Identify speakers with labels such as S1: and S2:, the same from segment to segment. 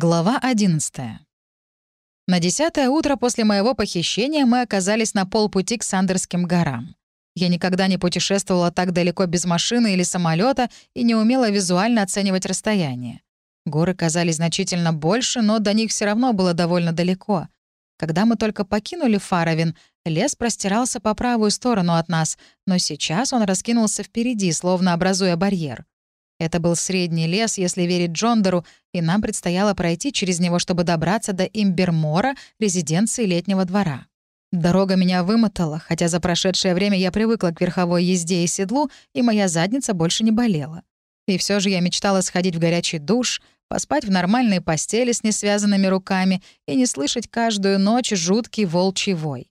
S1: Глава 11. На десятое утро после моего похищения мы оказались на полпути к Сандерским горам. Я никогда не путешествовала так далеко без машины или самолета и не умела визуально оценивать расстояние. Горы казались значительно больше, но до них все равно было довольно далеко. Когда мы только покинули Фаровин, лес простирался по правую сторону от нас, но сейчас он раскинулся впереди, словно образуя барьер. Это был средний лес, если верить Джондору, и нам предстояло пройти через него, чтобы добраться до Имбермора, резиденции летнего двора. Дорога меня вымотала, хотя за прошедшее время я привыкла к верховой езде и седлу, и моя задница больше не болела. И все же я мечтала сходить в горячий душ, поспать в нормальной постели с несвязанными руками и не слышать каждую ночь жуткий волчий вой.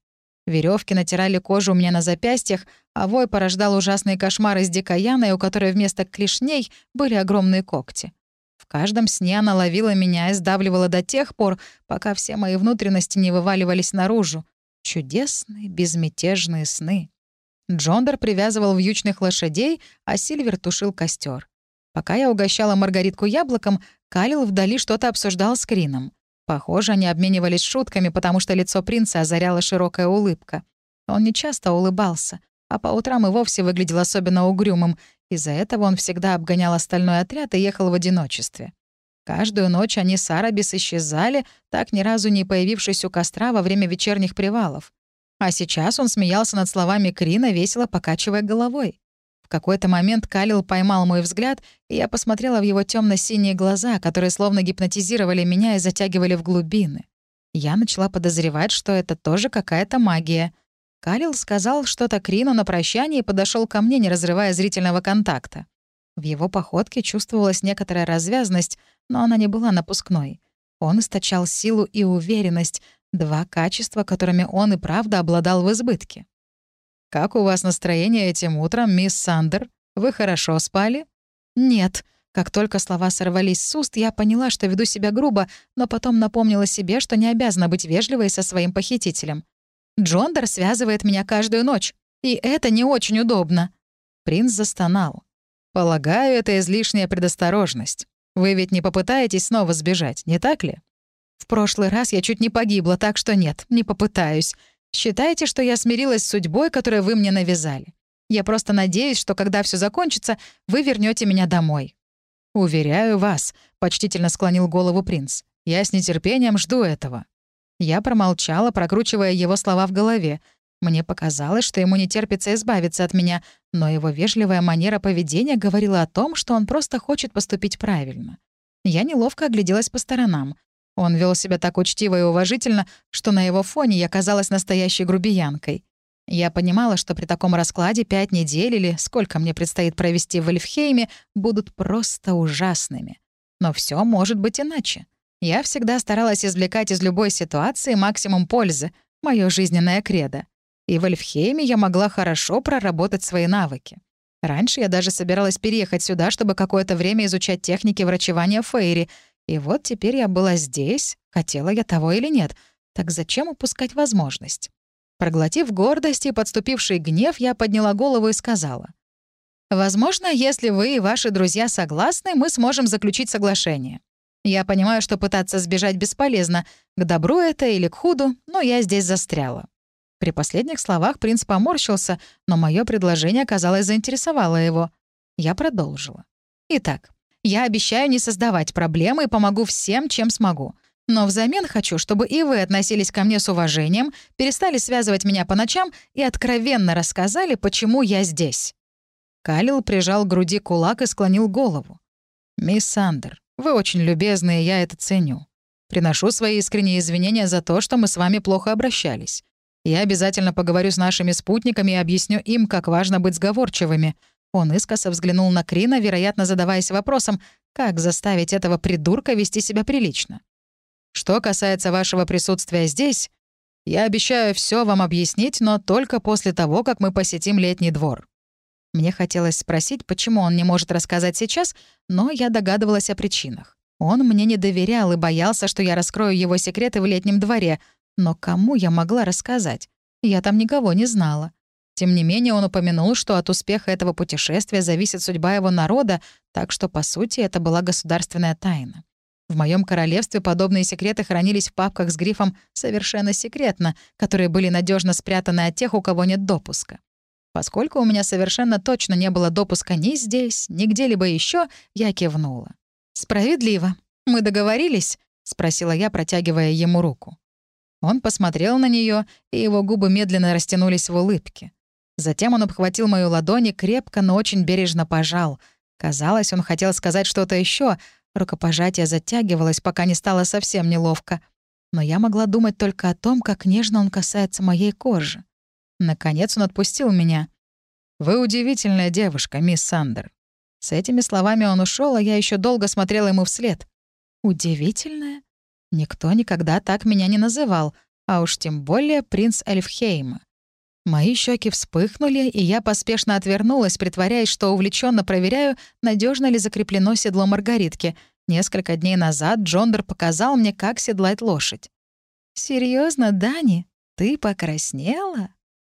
S1: Веревки натирали кожу у меня на запястьях, а вой порождал ужасные кошмары с дикой у которой вместо клешней были огромные когти. В каждом сне она ловила меня и сдавливала до тех пор, пока все мои внутренности не вываливались наружу. Чудесные, безмятежные сны. Джондер привязывал вьючных лошадей, а Сильвер тушил костер. Пока я угощала Маргаритку яблоком, Калил вдали что-то обсуждал с Крином. Похоже, они обменивались шутками, потому что лицо принца озаряла широкая улыбка. Он не часто улыбался, а по утрам и вовсе выглядел особенно угрюмым. Из-за этого он всегда обгонял остальной отряд и ехал в одиночестве. Каждую ночь они с Арабис исчезали, так ни разу не появившись у костра во время вечерних привалов. А сейчас он смеялся над словами Крина, весело покачивая головой. В какой-то момент Калил поймал мой взгляд, и я посмотрела в его темно синие глаза, которые словно гипнотизировали меня и затягивали в глубины. Я начала подозревать, что это тоже какая-то магия. Калил сказал что-то Крину на прощание и подошел ко мне, не разрывая зрительного контакта. В его походке чувствовалась некоторая развязность, но она не была напускной. Он источал силу и уверенность, два качества, которыми он и правда обладал в избытке. «Как у вас настроение этим утром, мисс Сандер? Вы хорошо спали?» «Нет». Как только слова сорвались с уст, я поняла, что веду себя грубо, но потом напомнила себе, что не обязана быть вежливой со своим похитителем. Джондер связывает меня каждую ночь, и это не очень удобно». Принц застонал. «Полагаю, это излишняя предосторожность. Вы ведь не попытаетесь снова сбежать, не так ли?» «В прошлый раз я чуть не погибла, так что нет, не попытаюсь. Считайте, что я смирилась с судьбой, которую вы мне навязали. Я просто надеюсь, что когда все закончится, вы вернете меня домой». «Уверяю вас», — почтительно склонил голову принц. «Я с нетерпением жду этого». Я промолчала, прокручивая его слова в голове. Мне показалось, что ему не терпится избавиться от меня, но его вежливая манера поведения говорила о том, что он просто хочет поступить правильно. Я неловко огляделась по сторонам. Он вел себя так учтиво и уважительно, что на его фоне я казалась настоящей грубиянкой. Я понимала, что при таком раскладе пять недель или сколько мне предстоит провести в Эльфхейме будут просто ужасными. Но все может быть иначе. Я всегда старалась извлекать из любой ситуации максимум пользы, мое жизненное кредо. И в Эльфхейме я могла хорошо проработать свои навыки. Раньше я даже собиралась переехать сюда, чтобы какое-то время изучать техники врачевания Фейри, и вот теперь я была здесь, хотела я того или нет. Так зачем упускать возможность? Проглотив гордость и подступивший гнев, я подняла голову и сказала. «Возможно, если вы и ваши друзья согласны, мы сможем заключить соглашение. Я понимаю, что пытаться сбежать бесполезно, к добру это или к худу, но я здесь застряла». При последних словах принц поморщился, но мое предложение, казалось, заинтересовало его. Я продолжила. «Итак, я обещаю не создавать проблемы и помогу всем, чем смогу. Но взамен хочу, чтобы и вы относились ко мне с уважением, перестали связывать меня по ночам и откровенно рассказали, почему я здесь». Калил прижал к груди кулак и склонил голову. «Мисс Сандер, вы очень любезны, и я это ценю. Приношу свои искренние извинения за то, что мы с вами плохо обращались. Я обязательно поговорю с нашими спутниками и объясню им, как важно быть сговорчивыми. Он искоса взглянул на Крина, вероятно, задаваясь вопросом, как заставить этого придурка вести себя прилично. «Что касается вашего присутствия здесь, я обещаю все вам объяснить, но только после того, как мы посетим летний двор». Мне хотелось спросить, почему он не может рассказать сейчас, но я догадывалась о причинах. Он мне не доверял и боялся, что я раскрою его секреты в летнем дворе. Но кому я могла рассказать? Я там никого не знала. Тем не менее, он упомянул, что от успеха этого путешествия зависит судьба его народа, так что, по сути, это была государственная тайна. В моем королевстве подобные секреты хранились в папках с грифом «Совершенно секретно», которые были надежно спрятаны от тех, у кого нет допуска. Поскольку у меня совершенно точно не было допуска ни здесь, ни где-либо еще, я кивнула. «Справедливо. Мы договорились?» — спросила я, протягивая ему руку. Он посмотрел на нее, и его губы медленно растянулись в улыбке. Затем он обхватил мою ладонь и крепко, но очень бережно пожал. Казалось, он хотел сказать что-то еще, Рукопожатие затягивалось, пока не стало совсем неловко. Но я могла думать только о том, как нежно он касается моей кожи. Наконец он отпустил меня. «Вы удивительная девушка, мисс Сандер». С этими словами он ушел, а я еще долго смотрела ему вслед. «Удивительная? Никто никогда так меня не называл, а уж тем более принц Эльфхейма. Мои щеки вспыхнули, и я поспешно отвернулась, притворяясь, что увлеченно проверяю, надежно ли закреплено седло Маргаритки. Несколько дней назад Джондер показал мне, как седлать лошадь. Серьезно, Дани? Ты покраснела?»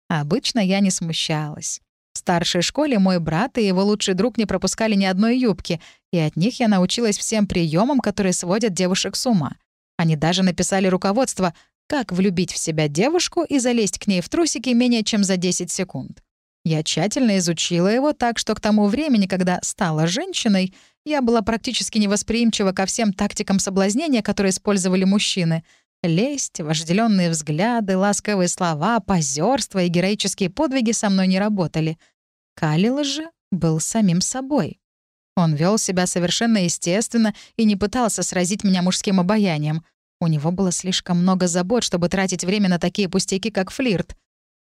S1: Обычно я не смущалась. В старшей школе мой брат и его лучший друг не пропускали ни одной юбки, и от них я научилась всем приемам, которые сводят девушек с ума. Они даже написали руководство как влюбить в себя девушку и залезть к ней в трусики менее чем за 10 секунд. Я тщательно изучила его так, что к тому времени, когда стала женщиной, я была практически невосприимчива ко всем тактикам соблазнения, которые использовали мужчины. Лесть, вожделенные взгляды, ласковые слова, позерство и героические подвиги со мной не работали. Калил же был самим собой. Он вел себя совершенно естественно и не пытался сразить меня мужским обаянием. У него было слишком много забот, чтобы тратить время на такие пустяки, как флирт.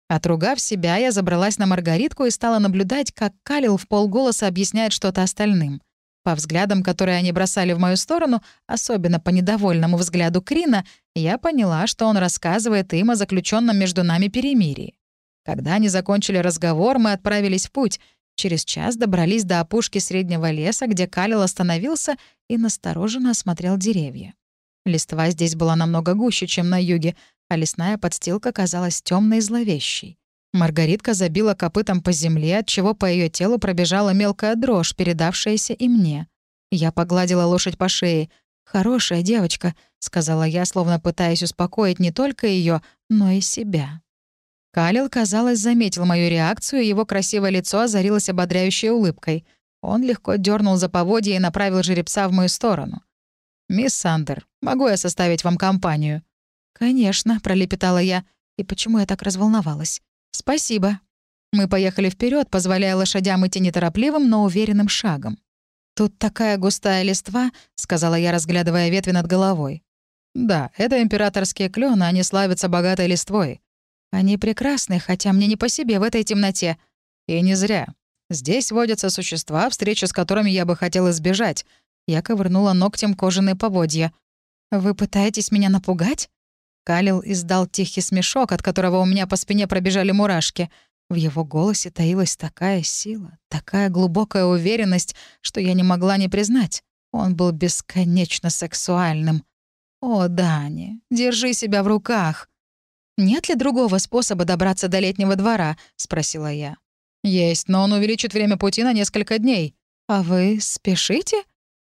S1: Отругав себя, я забралась на Маргаритку и стала наблюдать, как Калил в полголоса объясняет что-то остальным. По взглядам, которые они бросали в мою сторону, особенно по недовольному взгляду Крина, я поняла, что он рассказывает им о заключенном между нами перемирии. Когда они закончили разговор, мы отправились в путь. Через час добрались до опушки среднего леса, где Калил остановился и настороженно осмотрел деревья. Листва здесь была намного гуще, чем на юге, а лесная подстилка казалась темной и зловещей. Маргаритка забила копытом по земле, отчего по ее телу пробежала мелкая дрожь, передавшаяся и мне. Я погладила лошадь по шее. «Хорошая девочка», — сказала я, словно пытаясь успокоить не только ее, но и себя. Калил, казалось, заметил мою реакцию, и его красивое лицо озарилось ободряющей улыбкой. Он легко дернул за поводья и направил жеребца в мою сторону. «Мисс Сандер, могу я составить вам компанию?» «Конечно», — пролепетала я. «И почему я так разволновалась?» «Спасибо». Мы поехали вперед, позволяя лошадям идти неторопливым, но уверенным шагом. «Тут такая густая листва», — сказала я, разглядывая ветви над головой. «Да, это императорские клены, они славятся богатой листвой. Они прекрасны, хотя мне не по себе в этой темноте. И не зря. Здесь водятся существа, встречи с которыми я бы хотел избежать, я ковырнула ногтем кожаные поводья. «Вы пытаетесь меня напугать?» Калил издал тихий смешок, от которого у меня по спине пробежали мурашки. В его голосе таилась такая сила, такая глубокая уверенность, что я не могла не признать. Он был бесконечно сексуальным. «О, Дани, держи себя в руках!» «Нет ли другого способа добраться до летнего двора?» — спросила я. «Есть, но он увеличит время пути на несколько дней». «А вы спешите?»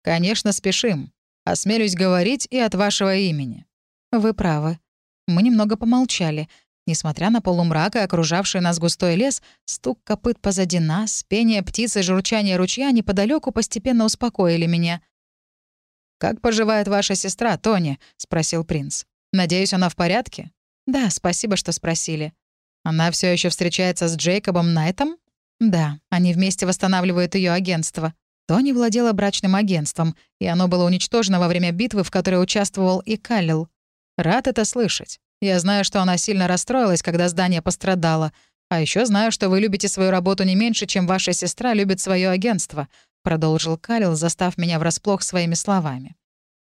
S1: «Конечно, спешим. Осмелюсь говорить и от вашего имени». «Вы правы». Мы немного помолчали. Несмотря на полумрак и окружавший нас густой лес, стук копыт позади нас, пение птиц и журчание ручья неподалеку постепенно успокоили меня. «Как поживает ваша сестра, Тони?» — спросил принц. «Надеюсь, она в порядке?» «Да, спасибо, что спросили». «Она все еще встречается с Джейкобом Найтом?» «Да, они вместе восстанавливают ее агентство». Тони владела брачным агентством, и оно было уничтожено во время битвы, в которой участвовал и Каллил. Рад это слышать. Я знаю, что она сильно расстроилась, когда здание пострадало. А еще знаю, что вы любите свою работу не меньше, чем ваша сестра любит свое агентство», — продолжил Калил, застав меня врасплох своими словами.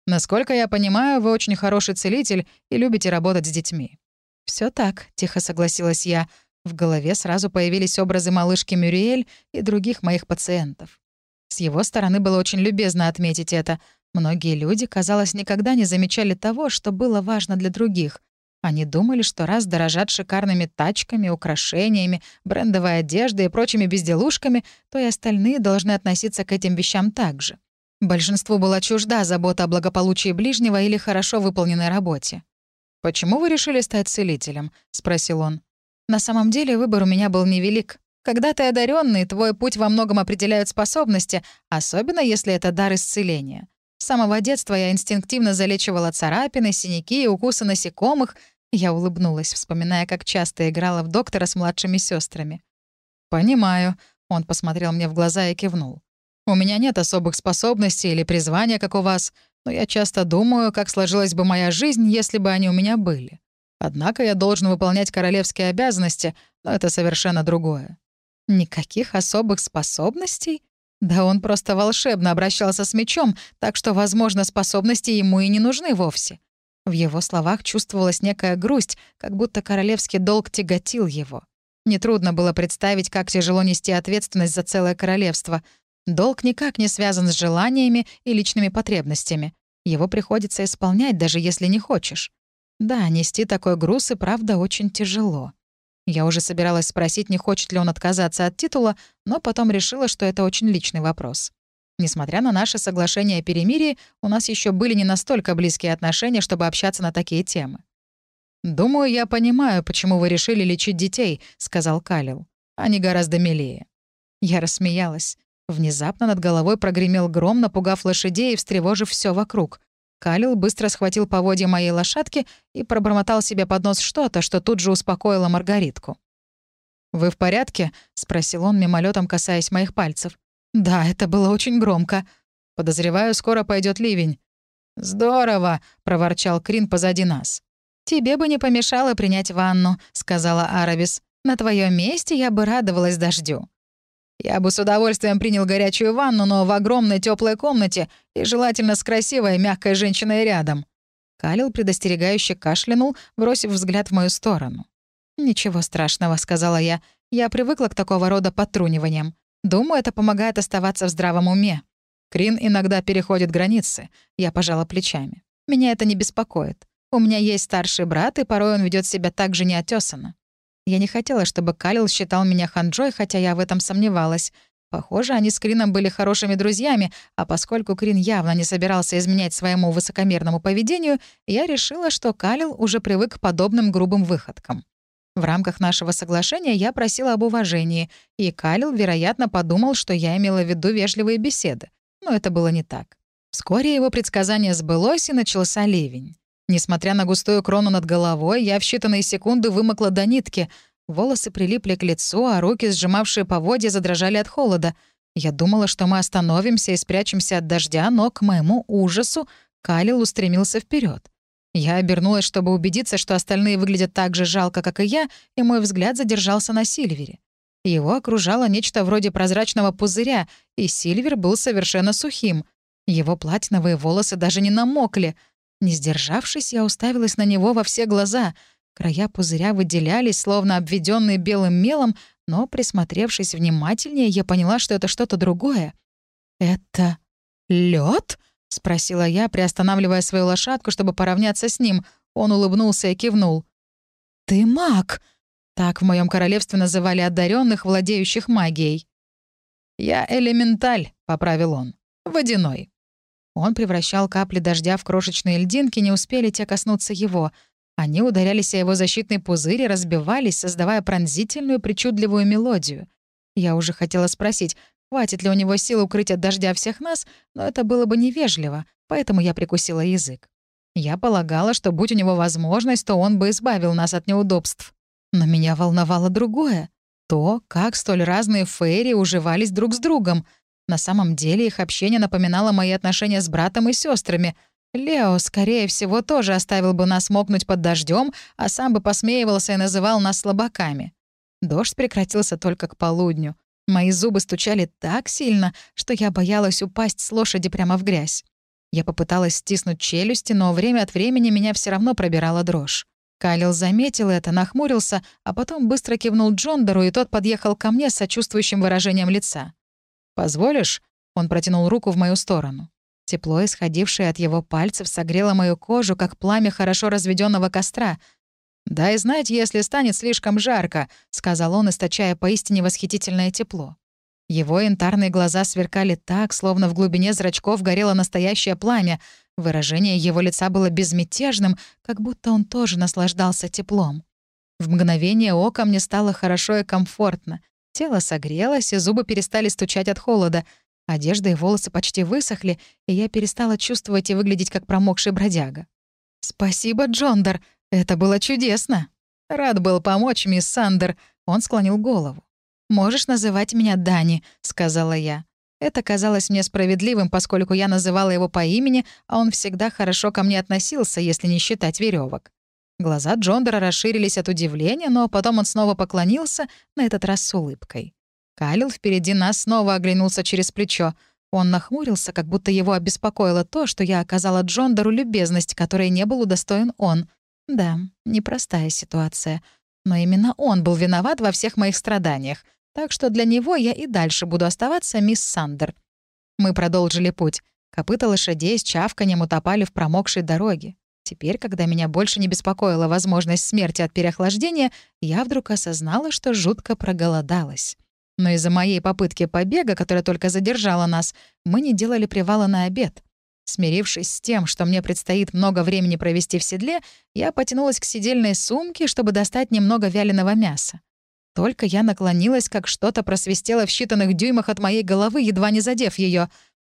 S1: «Насколько я понимаю, вы очень хороший целитель и любите работать с детьми». Все так», — тихо согласилась я. В голове сразу появились образы малышки Мюриэль и других моих пациентов. С его стороны было очень любезно отметить это. Многие люди, казалось, никогда не замечали того, что было важно для других. Они думали, что раз дорожат шикарными тачками, украшениями, брендовой одеждой и прочими безделушками, то и остальные должны относиться к этим вещам так же. Большинству была чужда забота о благополучии ближнего или хорошо выполненной работе. «Почему вы решили стать целителем?» — спросил он. «На самом деле выбор у меня был невелик. Когда ты одаренный, твой путь во многом определяют способности, особенно если это дар исцеления. С самого детства я инстинктивно залечивала царапины, синяки и укусы насекомых. Я улыбнулась, вспоминая, как часто играла в доктора с младшими сестрами. «Понимаю», — он посмотрел мне в глаза и кивнул. «У меня нет особых способностей или призвания, как у вас, но я часто думаю, как сложилась бы моя жизнь, если бы они у меня были. Однако я должен выполнять королевские обязанности, но это совершенно другое. Никаких особых способностей? Да он просто волшебно обращался с мечом, так что, возможно, способности ему и не нужны вовсе. В его словах чувствовалась некая грусть, как будто королевский долг тяготил его. Нетрудно было представить, как тяжело нести ответственность за целое королевство. Долг никак не связан с желаниями и личными потребностями. Его приходится исполнять, даже если не хочешь. Да, нести такой груз и правда очень тяжело. Я уже собиралась спросить, не хочет ли он отказаться от титула, но потом решила, что это очень личный вопрос. Несмотря на наше соглашение о перемирии, у нас еще были не настолько близкие отношения, чтобы общаться на такие темы. «Думаю, я понимаю, почему вы решили лечить детей», — сказал Калил. «Они гораздо милее». Я рассмеялась. Внезапно над головой прогремел гром, напугав лошадей и встревожив все вокруг. Калил быстро схватил поводья моей лошадки и пробормотал себе под нос что-то, что тут же успокоило Маргаритку. «Вы в порядке?» — спросил он, мимолетом касаясь моих пальцев. «Да, это было очень громко. Подозреваю, скоро пойдет ливень». «Здорово!» — проворчал Крин позади нас. «Тебе бы не помешало принять ванну», — сказала Арабис. «На твоем месте я бы радовалась дождю». Я бы с удовольствием принял горячую ванну, но в огромной теплой комнате и желательно с красивой мягкой женщиной рядом. Калил предостерегающе кашлянул, бросив взгляд в мою сторону. «Ничего страшного», — сказала я. «Я привыкла к такого рода подтруниваниям. Думаю, это помогает оставаться в здравом уме. Крин иногда переходит границы. Я пожала плечами. Меня это не беспокоит. У меня есть старший брат, и порой он ведет себя так же неотесанно. Я не хотела, чтобы Калил считал меня ханджой, хотя я в этом сомневалась. Похоже, они с Крином были хорошими друзьями, а поскольку Крин явно не собирался изменять своему высокомерному поведению, я решила, что Калил уже привык к подобным грубым выходкам. В рамках нашего соглашения я просила об уважении, и Калил, вероятно, подумал, что я имела в виду вежливые беседы. Но это было не так. Вскоре его предсказание сбылось, и начался ливень. Несмотря на густую крону над головой, я в считанные секунды вымокла до нитки. Волосы прилипли к лицу, а руки, сжимавшие поводья, задрожали от холода. Я думала, что мы остановимся и спрячемся от дождя, но, к моему ужасу, Калил устремился вперед. Я обернулась, чтобы убедиться, что остальные выглядят так же жалко, как и я, и мой взгляд задержался на Сильвере. Его окружало нечто вроде прозрачного пузыря, и Сильвер был совершенно сухим. Его платиновые волосы даже не намокли — не сдержавшись, я уставилась на него во все глаза. Края пузыря выделялись, словно обведенные белым мелом, но, присмотревшись внимательнее, я поняла, что это что-то другое. «Это лед? спросила я, приостанавливая свою лошадку, чтобы поравняться с ним. Он улыбнулся и кивнул. «Ты маг!» Так в моем королевстве называли одаренных, владеющих магией. «Я элементаль», — поправил он. «Водяной». Он превращал капли дождя в крошечные льдинки, не успели те коснуться его. Они ударялись о его защитный пузырь и разбивались, создавая пронзительную, причудливую мелодию. Я уже хотела спросить, хватит ли у него сил укрыть от дождя всех нас, но это было бы невежливо, поэтому я прикусила язык. Я полагала, что будь у него возможность, то он бы избавил нас от неудобств. Но меня волновало другое. То, как столь разные фейри уживались друг с другом — на самом деле их общение напоминало мои отношения с братом и сестрами. Лео, скорее всего, тоже оставил бы нас мокнуть под дождем, а сам бы посмеивался и называл нас слабаками. Дождь прекратился только к полудню. Мои зубы стучали так сильно, что я боялась упасть с лошади прямо в грязь. Я попыталась стиснуть челюсти, но время от времени меня все равно пробирала дрожь. Кайлил заметил это, нахмурился, а потом быстро кивнул Джондору, и тот подъехал ко мне с сочувствующим выражением лица. «Позволишь?» — он протянул руку в мою сторону. Тепло, исходившее от его пальцев, согрело мою кожу, как пламя хорошо разведенного костра. «Дай знать, если станет слишком жарко», — сказал он, источая поистине восхитительное тепло. Его янтарные глаза сверкали так, словно в глубине зрачков горело настоящее пламя. Выражение его лица было безмятежным, как будто он тоже наслаждался теплом. В мгновение ока мне стало хорошо и комфортно. Тело согрелось, и зубы перестали стучать от холода. Одежда и волосы почти высохли, и я перестала чувствовать и выглядеть как промокший бродяга. «Спасибо, Джондер, это было чудесно!» «Рад был помочь, мисс Сандер», — он склонил голову. «Можешь называть меня Дани», — сказала я. Это казалось мне справедливым, поскольку я называла его по имени, а он всегда хорошо ко мне относился, если не считать веревок. Глаза Джондера расширились от удивления, но потом он снова поклонился, на этот раз с улыбкой. Калил впереди нас снова оглянулся через плечо. Он нахмурился, как будто его обеспокоило то, что я оказала Джондеру любезность, которой не был удостоен он. Да, непростая ситуация. Но именно он был виноват во всех моих страданиях — так что для него я и дальше буду оставаться мисс Сандер. Мы продолжили путь. Копыта лошадей с чавканием утопали в промокшей дороге. Теперь, когда меня больше не беспокоила возможность смерти от переохлаждения, я вдруг осознала, что жутко проголодалась. Но из-за моей попытки побега, которая только задержала нас, мы не делали привала на обед. Смирившись с тем, что мне предстоит много времени провести в седле, я потянулась к сидельной сумке, чтобы достать немного вяленого мяса. Только я наклонилась, как что-то просвистело в считанных дюймах от моей головы, едва не задев ее.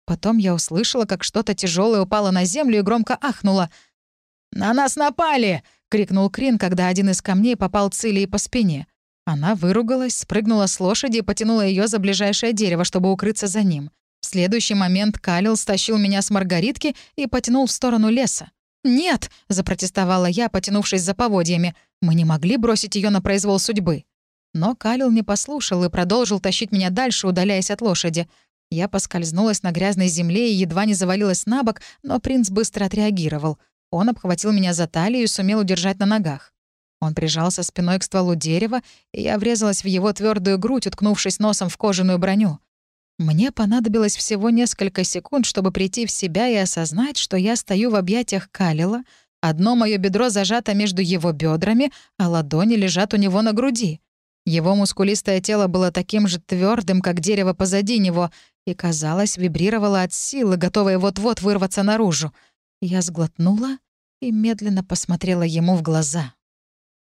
S1: Потом я услышала, как что-то тяжелое упало на землю и громко ахнуло. «На нас напали!» — крикнул Крин, когда один из камней попал Цилии по спине. Она выругалась, спрыгнула с лошади и потянула ее за ближайшее дерево, чтобы укрыться за ним. В следующий момент Калил стащил меня с Маргаритки и потянул в сторону леса. «Нет!» — запротестовала я, потянувшись за поводьями. «Мы не могли бросить ее на произвол судьбы». Но Калил не послушал и продолжил тащить меня дальше, удаляясь от лошади. Я поскользнулась на грязной земле и едва не завалилась на бок, но принц быстро отреагировал. Он обхватил меня за талию и сумел удержать на ногах. Он прижался спиной к стволу дерева, и я врезалась в его твердую грудь, уткнувшись носом в кожаную броню. Мне понадобилось всего несколько секунд, чтобы прийти в себя и осознать, что я стою в объятиях Калила, одно мое бедро зажато между его бедрами, а ладони лежат у него на груди. Его мускулистое тело было таким же твердым, как дерево позади него, и, казалось, вибрировало от силы, готовое вот-вот вырваться наружу. Я сглотнула и медленно посмотрела ему в глаза.